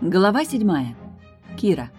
Глава седьмая. Кира.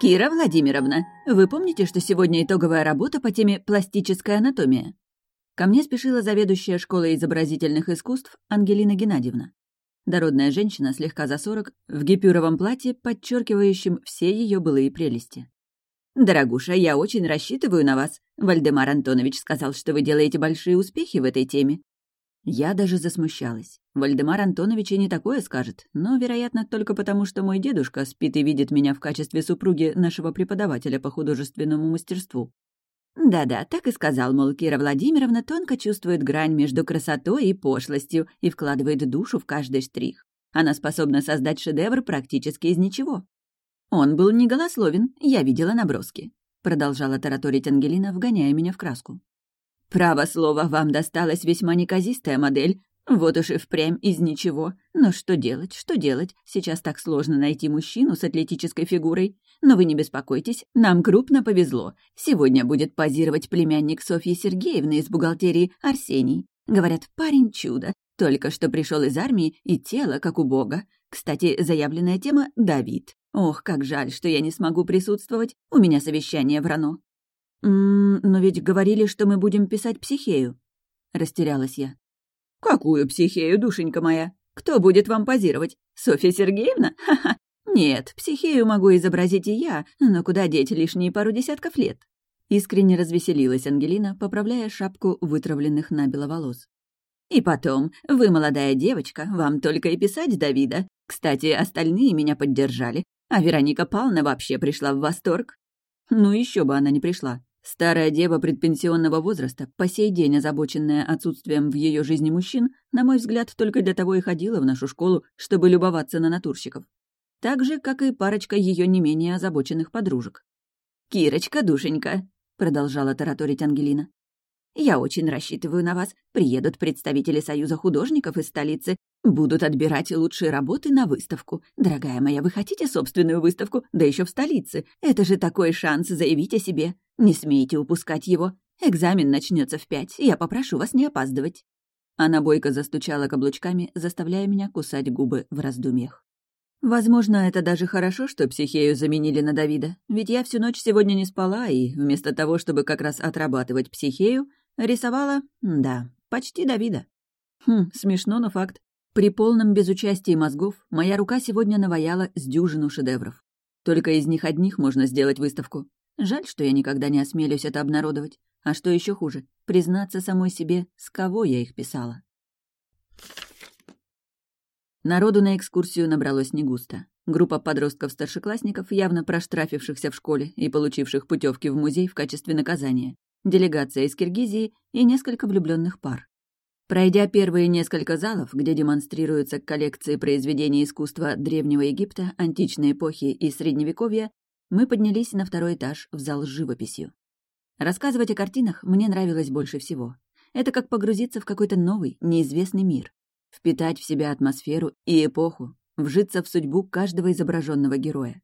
«Кира Владимировна, вы помните, что сегодня итоговая работа по теме «Пластическая анатомия»?» Ко мне спешила заведующая школой изобразительных искусств Ангелина Геннадьевна. Дородная женщина, слегка за сорок, в гипюровом платье, подчеркивающем все ее былые прелести. «Дорогуша, я очень рассчитываю на вас. Вальдемар Антонович сказал, что вы делаете большие успехи в этой теме». Я даже засмущалась. Вальдемар Антонович и не такое скажет, но, вероятно, только потому, что мой дедушка спит и видит меня в качестве супруги нашего преподавателя по художественному мастерству. Да-да, так и сказал, мол, Кира Владимировна тонко чувствует грань между красотой и пошлостью и вкладывает душу в каждый штрих. Она способна создать шедевр практически из ничего. Он был не голословен, я видела наброски. Продолжала тараторить Ангелина, вгоняя меня в краску. «Право слово, вам досталась весьма неказистая модель. Вот уж и впрямь из ничего. Но что делать, что делать? Сейчас так сложно найти мужчину с атлетической фигурой. Но вы не беспокойтесь, нам крупно повезло. Сегодня будет позировать племянник Софьи Сергеевны из бухгалтерии Арсений. Говорят, парень чудо. Только что пришел из армии, и тело, как у бога. Кстати, заявленная тема — Давид. Ох, как жаль, что я не смогу присутствовать. У меня совещание в РАНО. «М -м, «Но ведь говорили, что мы будем писать психею», — растерялась я. «Какую психею, душенька моя? Кто будет вам позировать? Софья Сергеевна? Ха-ха! Нет, психею могу изобразить и я, но куда деть лишние пару десятков лет?» Искренне развеселилась Ангелина, поправляя шапку вытравленных набело волос. «И потом, вы молодая девочка, вам только и писать Давида. Кстати, остальные меня поддержали, а Вероника Павловна вообще пришла в восторг. Ну еще бы она не пришла. Старая дева предпенсионного возраста, по сей день озабоченная отсутствием в ее жизни мужчин, на мой взгляд, только для того и ходила в нашу школу, чтобы любоваться на натурщиков. Так же, как и парочка ее не менее озабоченных подружек. «Кирочка, душенька», — продолжала тараторить Ангелина, «я очень рассчитываю на вас. Приедут представители Союза художников из столицы, будут отбирать лучшие работы на выставку. Дорогая моя, вы хотите собственную выставку? Да еще в столице. Это же такой шанс заявить о себе. Не смейте упускать его. Экзамен начнется в пять, я попрошу вас не опаздывать». Она бойко застучала каблучками, заставляя меня кусать губы в раздумьях. Возможно, это даже хорошо, что психею заменили на Давида, ведь я всю ночь сегодня не спала и, вместо того, чтобы как раз отрабатывать психею, рисовала, да, почти Давида. Хм, смешно, но факт. При полном безучастии мозгов моя рука сегодня наваяла с дюжину шедевров. Только из них одних можно сделать выставку. Жаль, что я никогда не осмелюсь это обнародовать. А что еще хуже, признаться самой себе, с кого я их писала. Народу на экскурсию набралось не густо. Группа подростков-старшеклассников, явно проштрафившихся в школе и получивших путевки в музей в качестве наказания, делегация из Киргизии и несколько влюбленных пар. Пройдя первые несколько залов, где демонстрируются коллекции произведений искусства Древнего Египта, античной эпохи и Средневековья, мы поднялись на второй этаж в зал с живописью. Рассказывать о картинах мне нравилось больше всего. Это как погрузиться в какой-то новый, неизвестный мир, впитать в себя атмосферу и эпоху, вжиться в судьбу каждого изображенного героя.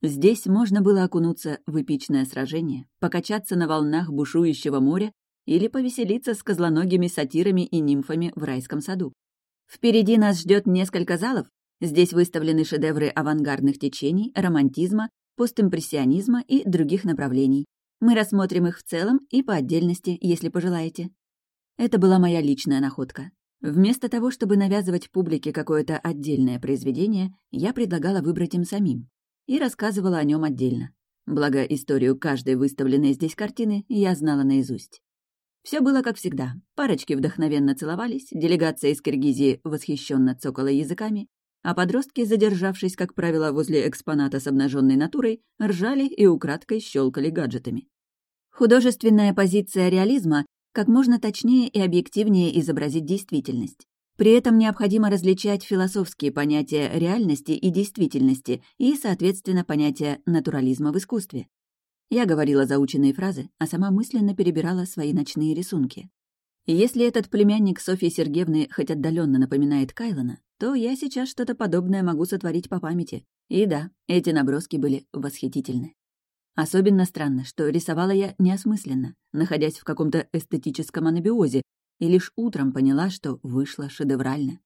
Здесь можно было окунуться в эпичное сражение, покачаться на волнах бушующего моря или повеселиться с козлоногими сатирами и нимфами в райском саду. Впереди нас ждет несколько залов. Здесь выставлены шедевры авангардных течений, романтизма, постимпрессионизма и других направлений. Мы рассмотрим их в целом и по отдельности, если пожелаете. Это была моя личная находка. Вместо того, чтобы навязывать публике какое-то отдельное произведение, я предлагала выбрать им самим. И рассказывала о нем отдельно. Благо, историю каждой выставленной здесь картины я знала наизусть. Все было как всегда. Парочки вдохновенно целовались, делегация из Киргизии восхищенно цокала языками, а подростки, задержавшись, как правило, возле экспоната с обнаженной натурой, ржали и украдкой щелкали гаджетами. Художественная позиция реализма как можно точнее и объективнее изобразить действительность. При этом необходимо различать философские понятия реальности и действительности и, соответственно, понятия натурализма в искусстве. Я говорила заученные фразы, а сама мысленно перебирала свои ночные рисунки. Если этот племянник Софьи Сергеевны хоть отдаленно напоминает Кайлона, то я сейчас что-то подобное могу сотворить по памяти. И да, эти наброски были восхитительны. Особенно странно, что рисовала я неосмысленно, находясь в каком-то эстетическом анабиозе, и лишь утром поняла, что вышло шедеврально.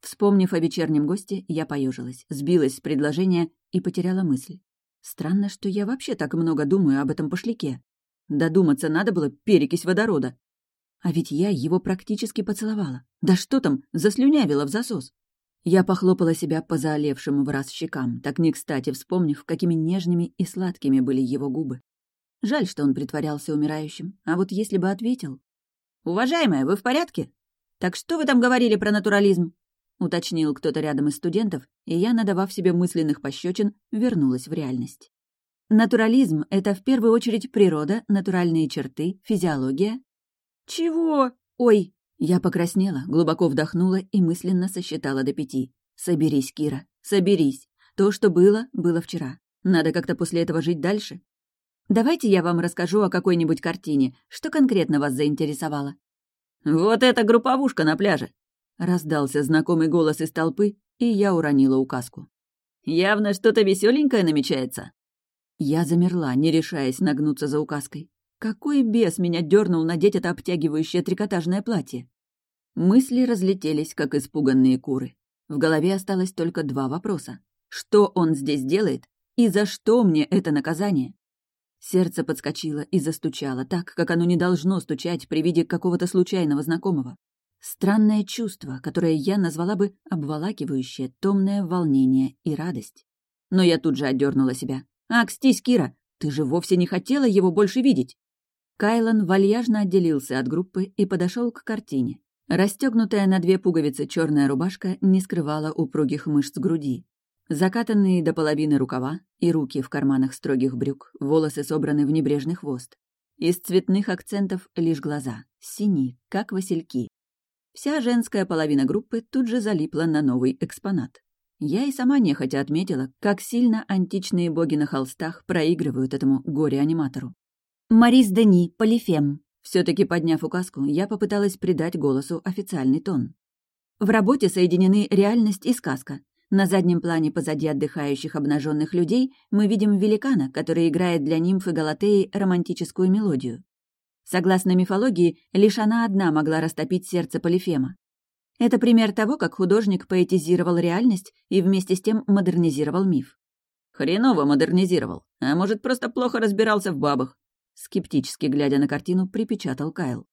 Вспомнив о вечернем госте, я поежилась, сбилась с предложения и потеряла мысль. Странно, что я вообще так много думаю об этом пошляке. Додуматься надо было перекись водорода. А ведь я его практически поцеловала. Да что там, заслюнявила в засос. Я похлопала себя по заолевшим в раз щекам, так не кстати вспомнив, какими нежными и сладкими были его губы. Жаль, что он притворялся умирающим, а вот если бы ответил... «Уважаемая, вы в порядке? Так что вы там говорили про натурализм?» уточнил кто-то рядом из студентов, и я, надавав себе мысленных пощечин, вернулась в реальность. Натурализм — это в первую очередь природа, натуральные черты, физиология. «Чего? Ой!» Я покраснела, глубоко вдохнула и мысленно сосчитала до пяти. «Соберись, Кира, соберись. То, что было, было вчера. Надо как-то после этого жить дальше. Давайте я вам расскажу о какой-нибудь картине. Что конкретно вас заинтересовало?» «Вот эта групповушка на пляже!» Раздался знакомый голос из толпы, и я уронила указку. «Явно что-то веселенькое намечается!» Я замерла, не решаясь нагнуться за указкой. Какой бес меня дернул надеть это обтягивающее трикотажное платье? Мысли разлетелись, как испуганные куры. В голове осталось только два вопроса. Что он здесь делает? И за что мне это наказание? Сердце подскочило и застучало так, как оно не должно стучать при виде какого-то случайного знакомого. Странное чувство, которое я назвала бы обволакивающее, томное волнение и радость. Но я тут же отдернула себя. «Акстись, Кира, ты же вовсе не хотела его больше видеть!» Кайлан вальяжно отделился от группы и подошел к картине. Расстегнутая на две пуговицы черная рубашка не скрывала упругих мышц груди. Закатанные до половины рукава и руки в карманах строгих брюк, волосы собраны в небрежный хвост. Из цветных акцентов лишь глаза, синие, как васильки. Вся женская половина группы тут же залипла на новый экспонат. Я и сама нехотя отметила, как сильно античные боги на холстах проигрывают этому горе-аниматору. «Марис Дени, Полифем». все таки подняв указку, я попыталась придать голосу официальный тон. В работе соединены реальность и сказка. На заднем плане позади отдыхающих обнаженных людей мы видим великана, который играет для нимфы Галатеи романтическую мелодию. Согласно мифологии, лишь она одна могла растопить сердце Полифема. Это пример того, как художник поэтизировал реальность и вместе с тем модернизировал миф. Хреново модернизировал, а может, просто плохо разбирался в бабах. Скептически глядя на картину, припечатал Кайл.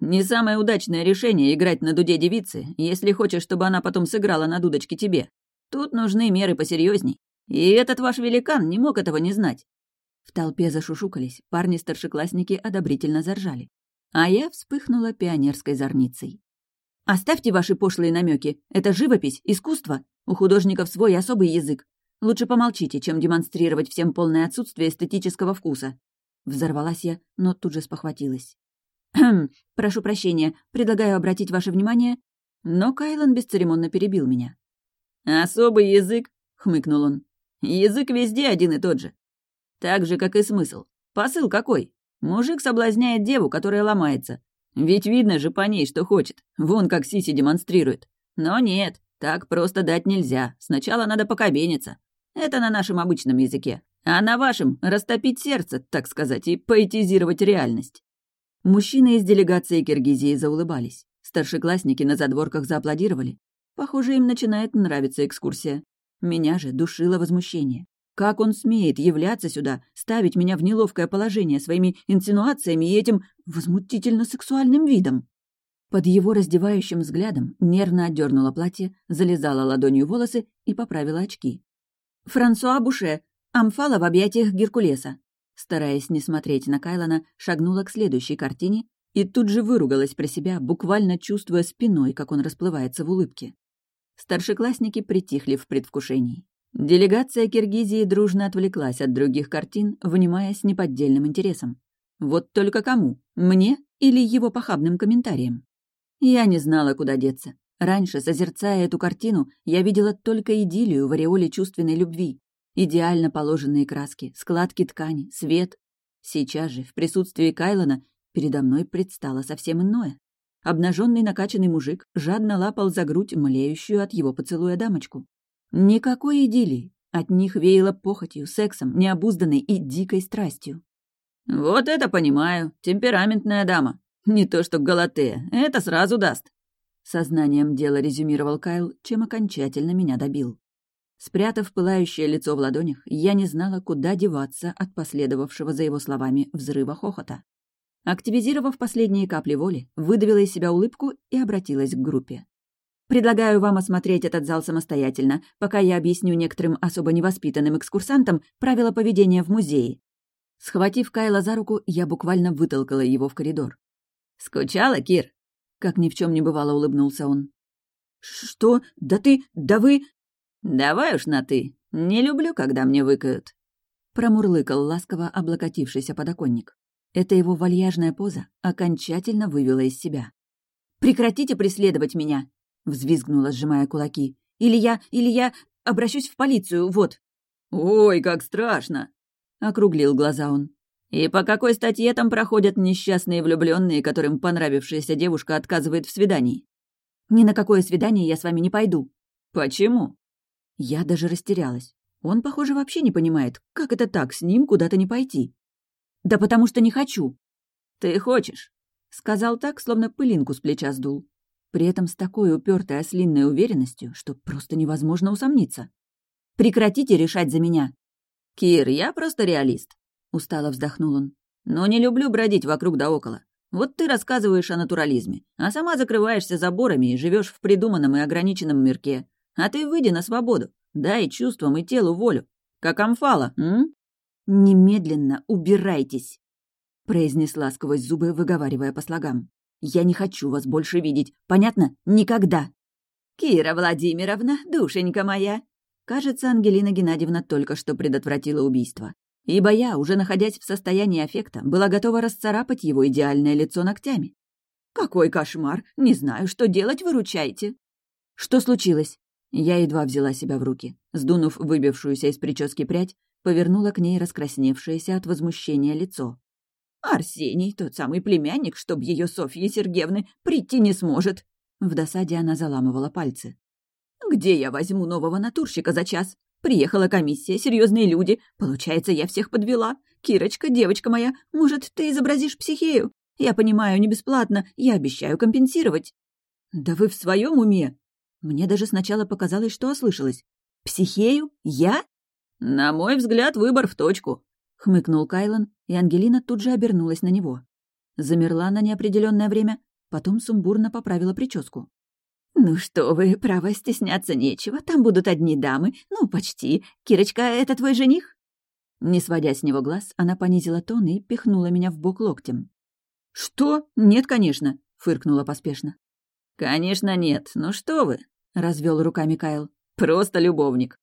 «Не самое удачное решение играть на дуде девицы, если хочешь, чтобы она потом сыграла на дудочке тебе. Тут нужны меры посерьезней. И этот ваш великан не мог этого не знать». В толпе зашушукались, парни-старшеклассники одобрительно заржали. А я вспыхнула пионерской зорницей. Оставьте ваши пошлые намеки. Это живопись, искусство. У художников свой особый язык. Лучше помолчите, чем демонстрировать всем полное отсутствие эстетического вкуса. Взорвалась я, но тут же спохватилась. «Хм, прошу прощения, предлагаю обратить ваше внимание...» Но Кайлан бесцеремонно перебил меня. «Особый язык», — хмыкнул он. «Язык везде один и тот же. Так же, как и смысл. Посыл какой? Мужик соблазняет деву, которая ломается. Ведь видно же по ней, что хочет. Вон как Сиси демонстрирует. Но нет, так просто дать нельзя. Сначала надо покобениться. Это на нашем обычном языке. А на вашем — растопить сердце, так сказать, и поэтизировать реальность. Мужчины из делегации Киргизии заулыбались. Старшеклассники на задворках зааплодировали. Похоже, им начинает нравиться экскурсия. Меня же душило возмущение. Как он смеет являться сюда, ставить меня в неловкое положение своими инсинуациями и этим возмутительно сексуальным видом? Под его раздевающим взглядом нервно отдернула платье, залезала ладонью волосы и поправила очки. «Франсуа Буше, амфала в объятиях Геркулеса». Стараясь не смотреть на Кайлона, шагнула к следующей картине и тут же выругалась про себя, буквально чувствуя спиной, как он расплывается в улыбке. Старшеклассники притихли в предвкушении. Делегация Киргизии дружно отвлеклась от других картин, внимая с неподдельным интересом. Вот только кому? Мне или его похабным комментариям? Я не знала, куда деться. Раньше, созерцая эту картину, я видела только идиллию в ореоле чувственной любви. Идеально положенные краски, складки ткани, свет. Сейчас же, в присутствии Кайлона, передо мной предстало совсем иное. Обнаженный накачанный мужик жадно лапал за грудь млеющую от его поцелуя дамочку. Никакой идиллии. От них веяло похотью, сексом, необузданной и дикой страстью. «Вот это понимаю. Темпераментная дама», Не то что Галатея, это сразу даст. Сознанием дела резюмировал Кайл, чем окончательно меня добил. Спрятав пылающее лицо в ладонях, я не знала, куда деваться от последовавшего за его словами взрыва хохота. Активизировав последние капли воли, выдавила из себя улыбку и обратилась к группе. «Предлагаю вам осмотреть этот зал самостоятельно, пока я объясню некоторым особо невоспитанным экскурсантам правила поведения в музее». Схватив Кайла за руку, я буквально вытолкала его в коридор. «Скучала, Кир?» Как ни в чем не бывало, улыбнулся он. «Что? Да ты... Да вы...» «Давай уж на «ты». Не люблю, когда мне выкают». Промурлыкал ласково облокотившийся подоконник. Эта его вальяжная поза окончательно вывела из себя. «Прекратите преследовать меня!» — взвизгнула, сжимая кулаки. «Или я... Или я... Обращусь в полицию, вот!» «Ой, как страшно!» — округлил глаза он. «И по какой статье там проходят несчастные влюбленные, которым понравившаяся девушка отказывает в свидании?» «Ни на какое свидание я с вами не пойду». «Почему?» Я даже растерялась. Он, похоже, вообще не понимает, как это так, с ним куда-то не пойти. «Да потому что не хочу». «Ты хочешь?» — сказал так, словно пылинку с плеча сдул. При этом с такой упертой ослинной уверенностью, что просто невозможно усомниться. «Прекратите решать за меня!» «Кир, я просто реалист», — устало вздохнул он. «Но не люблю бродить вокруг да около. Вот ты рассказываешь о натурализме, а сама закрываешься заборами и живешь в придуманном и ограниченном мирке. А ты выйди на свободу, дай чувствам и телу волю. Как амфала, м? «Немедленно убирайтесь!» — произнесла сквозь зубы, выговаривая по слогам. «Я не хочу вас больше видеть. Понятно? Никогда!» «Кира Владимировна, душенька моя!» Кажется, Ангелина Геннадьевна только что предотвратила убийство. Ибо я, уже находясь в состоянии аффекта, была готова расцарапать его идеальное лицо ногтями. «Какой кошмар! Не знаю, что делать, выручайте!» «Что случилось?» Я едва взяла себя в руки. Сдунув выбившуюся из прически прядь, повернула к ней раскрасневшееся от возмущения лицо. «Арсений, тот самый племянник, чтоб ее Софьи Сергеевны прийти не сможет!» В досаде она заламывала пальцы. «Где я возьму нового натурщика за час? Приехала комиссия, серьезные люди. Получается, я всех подвела. Кирочка, девочка моя, может, ты изобразишь психею? Я понимаю, не бесплатно, я обещаю компенсировать». «Да вы в своем уме?» Мне даже сначала показалось, что ослышалась. «Психею? Я?» «На мой взгляд, выбор в точку», — хмыкнул Кайлан, и Ангелина тут же обернулась на него. Замерла на неопределенное время, потом сумбурно поправила прическу. «Ну что вы, право, стесняться нечего, там будут одни дамы, ну, почти. Кирочка, это твой жених?» Не сводя с него глаз, она понизила тон и пихнула меня в бок локтем. «Что? Нет, конечно», — фыркнула поспешно. «Конечно нет, ну что вы», — развел руками Кайл. «Просто любовник».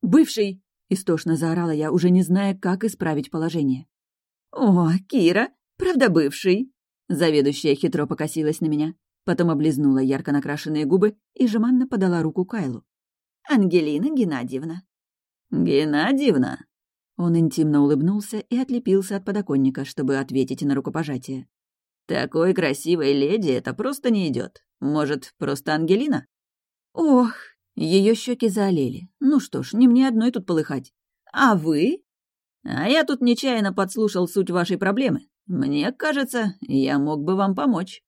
«Бывший!» Истошно заорала я, уже не зная, как исправить положение. «О, Кира, правда бывший?» Заведующая хитро покосилась на меня, потом облизнула ярко накрашенные губы и жеманно подала руку Кайлу. «Ангелина Геннадьевна». «Геннадьевна?» Он интимно улыбнулся и отлепился от подоконника, чтобы ответить на рукопожатие. «Такой красивой леди это просто не идет. Может, просто Ангелина?» «Ох!» Ее щеки заолели. Ну что ж, не мне одной тут полыхать. А вы? А я тут нечаянно подслушал суть вашей проблемы. Мне кажется, я мог бы вам помочь.